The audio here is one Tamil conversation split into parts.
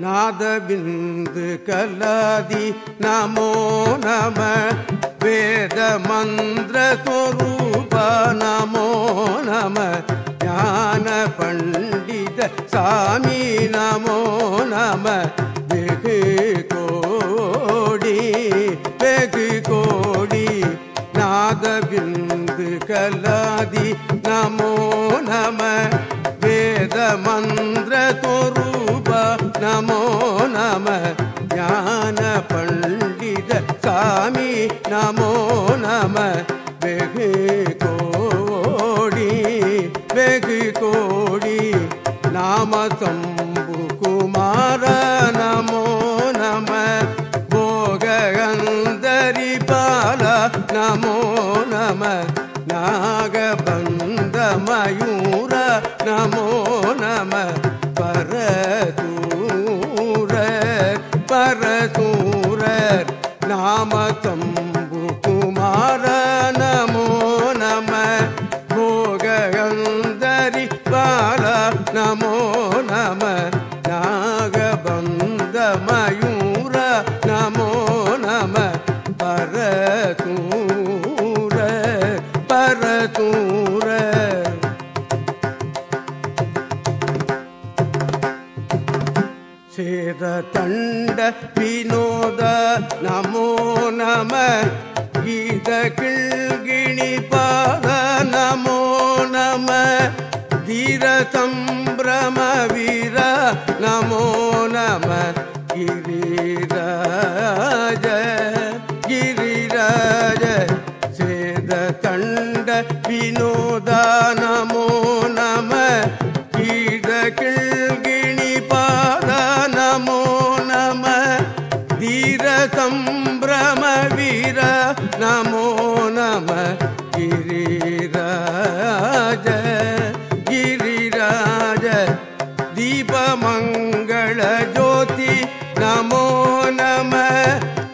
நாதபிந்து கலாதி நமோ நம. வேத மந்திர சொரூப நமோ நம. ஞான பண்டித சாமி நமோ நம. வெகு கோடி வெகு கோடி. நாதபிந்து கலாதி நமோ நம. வேத மந்திர தொரூப பண்டித சாமி நமோ நம. வெகு கோடி வெகு கோடி. நாம சம்பு குமார நமோ நம. போகந்தரி பால நமோ நம. நாகபந்த மயூர நமோ நம. பரதூர பரதூர பரதூரர் நாம தம்பு குமார நமோ நம. போகந்தரி பால நமோ நம. சேத தண்ட வினோத நமோ நம. கீத கிழ்கிணி பாத நமோ நம. தீர சம்பிரம வீர நமோ நம. கிரிராஜ தீர சம்பிரம வீர நமோ நம கிரிராஜ கிரிராஜ தீபமங்கள ஜோதி நமோ நம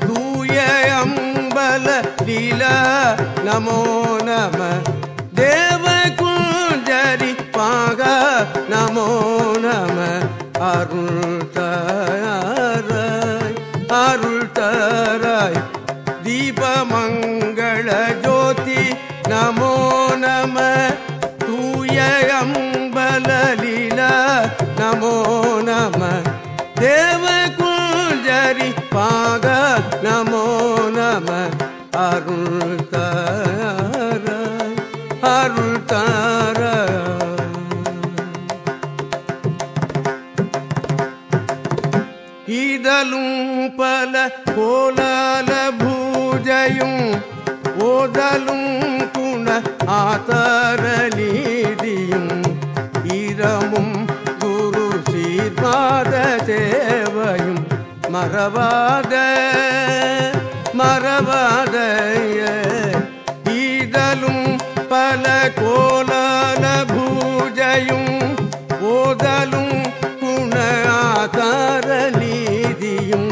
தூய அம்பல லீலா நமோ நம தேவகுஞ்சரி பாக நமோ நம அருள் அருள் தார இதலும் பல கோலால பூஜையும் ஓதலும் குண ஆதார நீதியும் இரமும் குரு சீர்வாத தேவையும் மறவாத மறவாத ஈதலும் பல கோலால பூஜையும் ஓதலும் குண ஆதார நீதியும்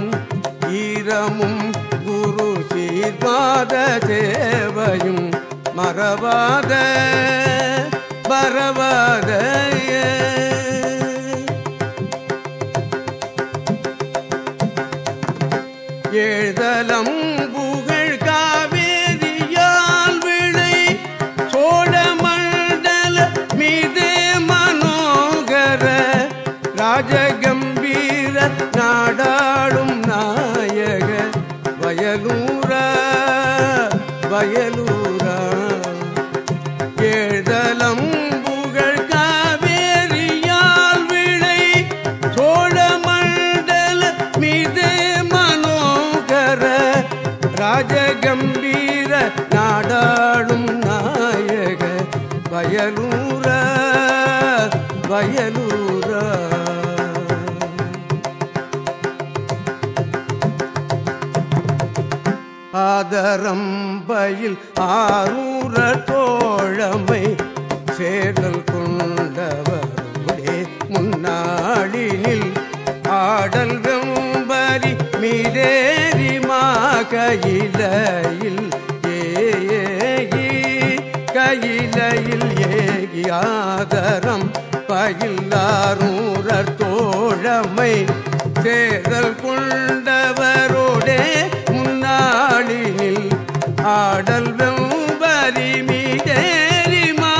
ஈரமும் குரு சீர்பாத தேவையும் மறவாத பரவாத ராஜகம்பீர நாடாளும் நாயக வயலூரா வயலூரா. எழுதலம் புகழ் காவேரியால் விளை சோழ மீதே மனோகர. ராஜகம்பீர நாடாளும் நாயக வயலூர வயலூர். ஆதரம்பையில் ஆரூர தோழமை சேர்தல் கொண்டவருடைய முன்னாடினில் ஆடல் வெம்பரி மீதேறி கையிலையில் ஏகி கையிலையில் ஏகி ஆதரம் பயில்லாரூரர் தோழமை சேர்தல் கொண்ட பாடல் வெம்பரி மீடேரிமா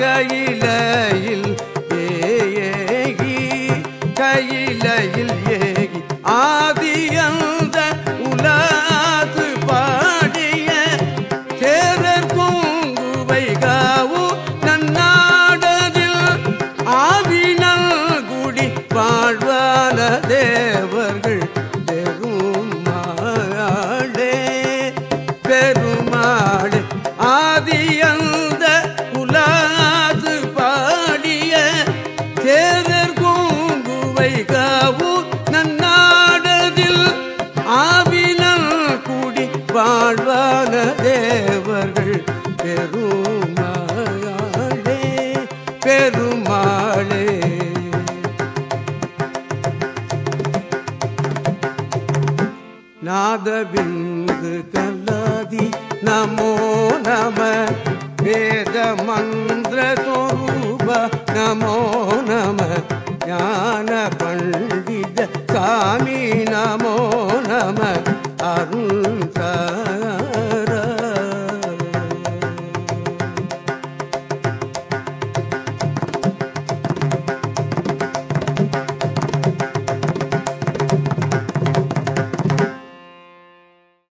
கையிலையில் பெருமாளே பெருமாளே. நாதபிந்து கல்லாதி நமோ நம வேத மந்திர தோரூப நமோ நம ஞான பண்டித சாமி நமோ நம அருள்